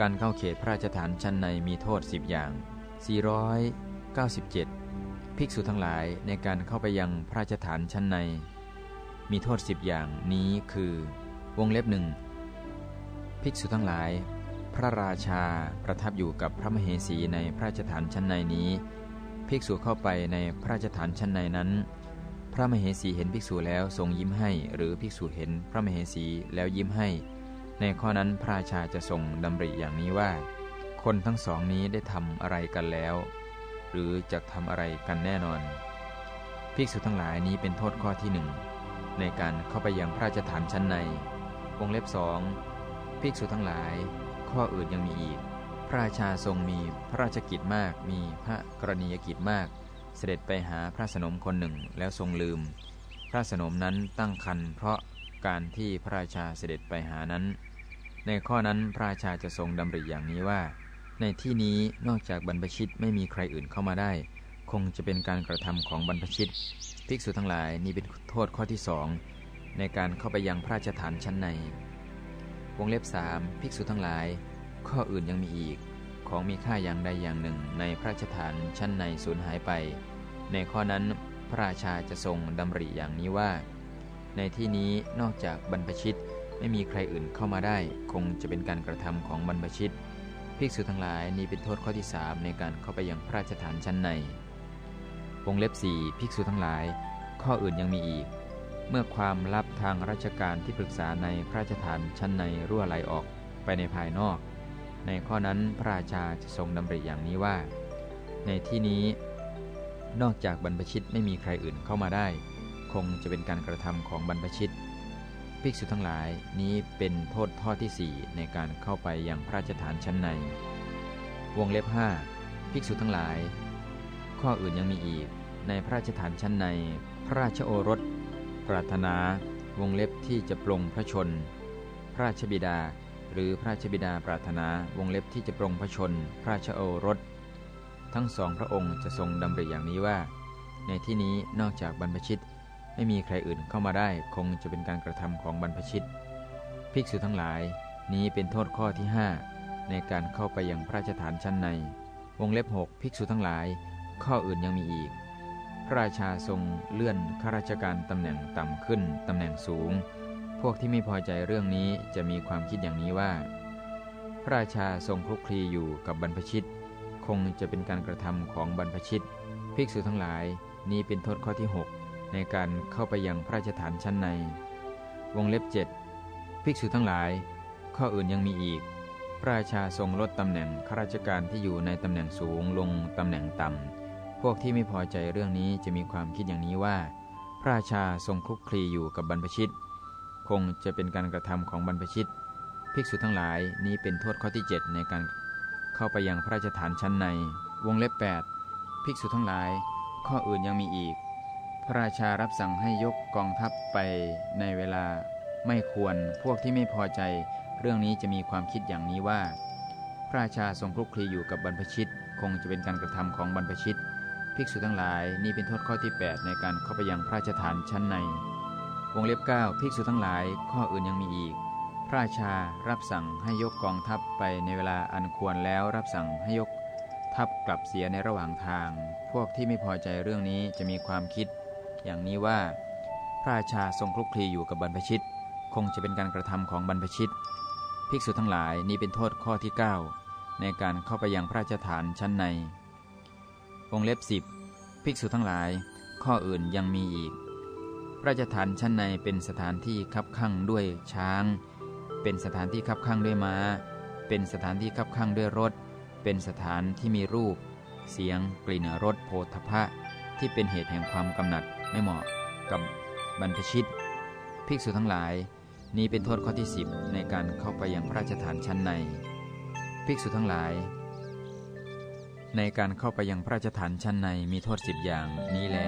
การเข้าเขตพระราชฐานชั้นในมีโทษ 10 อย่าง 497 ภิกษุทั้งหลายในการเข้าไปยังพระราชฐานชั้นใน มีโทษ 10 อย่างนี้คือ วงเล็บหนึ่งภิกษุทั้งหลาย พระราชาประทับอยู่กับพระมเหสีในพระราชฐานชั้นในนี้ ภิกษุเข้าไปในพระราชฐานชั้นในนั้น พระมเหสีเห็นภิกษุแล้วทรงยิ้มให้ หรือภิกษุเห็นพระมเหสีแล้วยิ้มให้ ในข้อนั้นพระราชาจะทรงดำริอย่างนี้ว่า คนทั้งสองนี้ได้ทำอะไรกันแล้ว หรือจะทำอะไรกันแน่นอน ภิกษุทั้งหลายนี้เป็นโทษข้อที่หนึ่งในการเข้าไปยังพระราชฐานชั้นในวงเล็บสองภิกษุทั้งหลาย ข้ออื่นยังมีอีก พระราชาทรงมีพระราชกิจมาก มีพระกรณียกิจมาก เสด็จไปหาพระสนมคนหนึ่งแล้วทรงลืม พระสนมนั้นตั้งคันเพราะ การที่พระราชาเสด็จไปหานั้น ในข้อนั้นพระราชาจะทรงดำริอย่างนี้ว่า ในที่นี้นอกจากบรรพชิตไม่มีใครอื่นเข้ามาได้ คงจะเป็นการกระทำของบรรพชิตภิกษุทั้งหลายนี่เป็นโทษข้อที่สองในการเข้าไปยังพระราชฐานชั้นใน วงเล็บสามภิกษุทั้งหลาย ข้ออื่นยังมีอีก ของมีค่าอย่างใดอย่างหนึ่งในพระราชฐานชั้นในสูญหายไป ในข้อนั้นพระราชาจะทรงดำริอย่างนี้ว่า ในที่นี้นอกจากบรรพชิตไม่มีใครอื่นเข้ามาได้ คงจะเป็นการกระทำของบรรพชิต ภิกษุทั้งหลายนี้เป็นโทษข้อที่ 3 ในการเข้าไปยังพระราชฐานชั้นในวงเล็บ 4 ภิกษุทั้งหลาย ข้ออื่นยังมีอีก เมื่อความลับทางราชการที่ปรึกษาในพระราชฐานชั้นในรั่วไหลออกไปในภายนอก ในข้อนั้นพระราชาจะทรงดำริอย่างนี้ว่า ในที่นี้ นอกจากบรรพชิตไม่มีใครอื่นเข้ามาได้ คงจะเป็นการกระทำของบรรพชิต ภิกษุทั้งหลายนี้เป็นโทษข้อที่ 4 ในการเข้าไปยังพระราชฐานชั้นใน วงเล็บ 5 ภิกษุทั้งหลาย ข้ออื่นยังมีอีก ในพระราชฐานชั้นใน พระราชโอรส ปรารถนา วงเล็บที่จะปรงพระชน พระราชบิดา หรือพระราชบิดาปรารถนา วงเล็บที่จะปรงพระชน พระราชโอรส ทั้งสองพระองค์จะทรงดำริอย่างนี้ว่าในที่นี้นอกจากบรรพชิต ไม่มีใครอื่นเข้ามาได้คงจะเป็นการกระทำของบรรพชิต ภิกษุทั้งหลาย นี้เป็นโทษข้อที่ 5 ในการเข้าไปยังพระราชฐานชั้นใน วงเล็บ 6 ภิกษุทั้งหลาย ข้ออื่นยังมีอีก พระราชาทรงเลื่อนข้าราชการตำแหน่งต่ำขึ้นตำแหน่งสูง พวกที่ไม่พอใจเรื่องนี้จะมีความคิดอย่างนี้ว่า พระราชาทรงคลุกคลีอยู่กับบรรพชิต คงจะเป็นการกระทำของบรรพชิต ภิกษุทั้งหลาย นี้เป็นโทษข้อที่ 6 ในการเข้าไปยังพระราชฐานชั้นใน วงเล็บ 7 ภิกษุทั้งหลาย ข้ออื่นยังมีอีก พระราชาทรงลดตำแหน่งข้าราชการที่อยู่ในตำแหน่งสูงลงตำแหน่งต่ำ พวกที่ไม่พอใจเรื่องนี้จะมีความคิดอย่างนี้ว่า พระราชาทรงคลุกคลีอยู่กับบรรพชิต คงจะเป็นการกระทำของบรรพชิต ภิกษุทั้งหลายนี้เป็นโทษข้อที่ 7 ในการเข้าไปยังพระราชฐานชั้นใน วงเล็บ 8 ภิกษุทั้งหลาย ข้ออื่นยังมีอีก พระราชารับสั่งให้ยกกองทัพไปในเวลาไม่ควรพวกที่ไม่พอใจ เรื่องนี้จะมีความคิดอย่างนี้ว่า พระราชาทรงคลุกคลีอยู่กับบรรพชิต คงจะเป็นการกระทำของบรรพชิต ภิกษุทั้งหลายนี่เป็นโทษข้อที่ 8 ในการเข้าไปยังพระราชฐานชั้นใน วงเล็บ 9 ภิกษุทั้งหลายข้ออื่นยังมีอีก พระราชารับสั่งให้ยกกองทัพไปในเวลาอันควรแล้วรับสั่งให้ยกทัพกลับเสียในระหว่างทาง พวกที่ไม่พอใจเรื่องนี้จะมีความคิด อย่างนี้ว่า พระราชาทรงคลุกคลีอยู่กับบรรพชิต คงจะเป็นการกระทำของบรรพชิต ภิกษุทั้งหลายนี้เป็นโทษข้อที่ 9 ในการเข้าไปยังพระราชฐานชั้นในวงเล็บ10 ภิกษุทั้งหลาย ข้ออื่นยังมีอีก พระราชฐานชั้นในเป็นสถานที่คับข้างด้วยช้าง เป็นสถานที่คับข้างด้วยม้า เป็นสถานที่คับข้างด้วยรถ เป็นสถานที่มีรูป เสียง กลิ่นรสโพธพะ ที่เป็นเหตุแห่งความกำหนัดไม่เหมาะกับบรรพชิต ภิกษุทั้งหลาย นี้เป็นโทษข้อที่ 10 ในการเข้าไปยังพระราชฐานชั้นใน ภิกษุทั้งหลาย ในการเข้าไปยังพระราชฐานชั้นในมีโทษสิบอย่างนี้แล